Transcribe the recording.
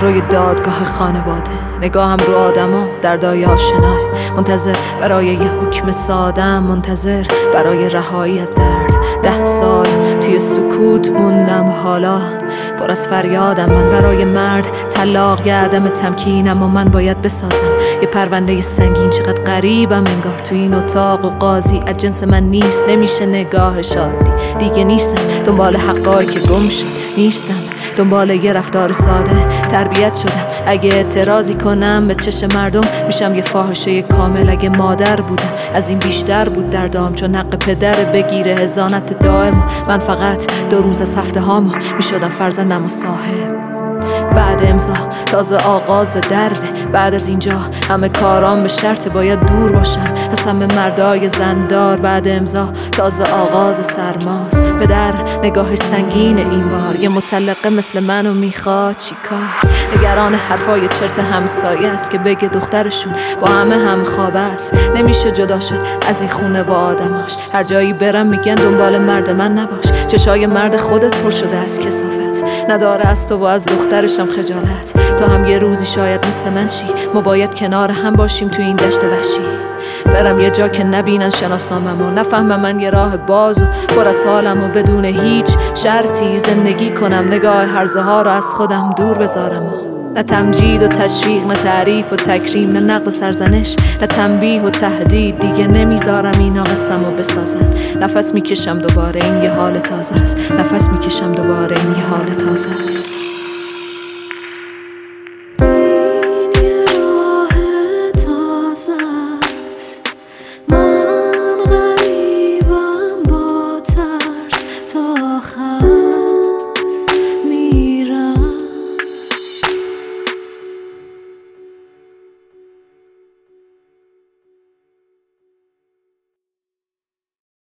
روی دادگاه خانواده. نگاهم رو آدما در دای آشنای. منتظر برای یه حکم سادم منتظر برای رهایی درد. ده سال توی سکوت موندم حالا. پر از فریادم من برای مرد طلاق یادم تمکینم و من باید بسازم. یه پرونده سنگین چقدر غریبم انگار تو این اتاق و قاضی. از جنس من نیست نمیشه نگاه شادی. دیگه نیستم دنبال حقایی که گم شد. نیستم. دنبال یه رفتار ساده. تربیت شدم. اگه اعتراضی کنم به چش مردم میشم یه فاحشه کامل. اگه مادر بودم از این بیشتر بود در دام چون حق پدر بگیره هزانت دائم. من فقط دو روز از هفته هامو می‌شدم فرزندم و صاحب. بعد امضا تازه آغاز درده. بعد از اینجا همه کارام به شرط باید دور باشم. از همه مردای زندار بعد امضا. تازه آغاز سرماست. به در نگاه سنگین این بار. یه مطلقه مثل منو می‌خواد. چیکار نگران حرفای چرت همسایه است که بگه دخترشون با همه هم خواب است. نمیشه جدا شد از این خونه با آدماش. هر جایی برم میگن دنبال مرد من نباش. چشای مرد خودت پر شده از کسافت. نداره از تو و از دخترشم خجالت. تو هم یه روزی شاید مثل من شی. ما باید کنار هم باشیم تو این دشت وحشی. برم یه جا که نبینن شناسنامم و نفهمم من یه راه باز و پر از حالم و بدون هیچ شرطی زندگی کنم. نگاه هرزه ها رو از خودم دور بذارم و نه تمجید و تشویق نه تعریف و تکریم نه نقد و سرزنش نه تنبیه و تهدید. دیگه نمی‌ذارم اینا قسم و بسازن. نفس می‌کشم دوباره این یه حال تازه است. نفس می‌کشم دوباره این یه حال تازه است.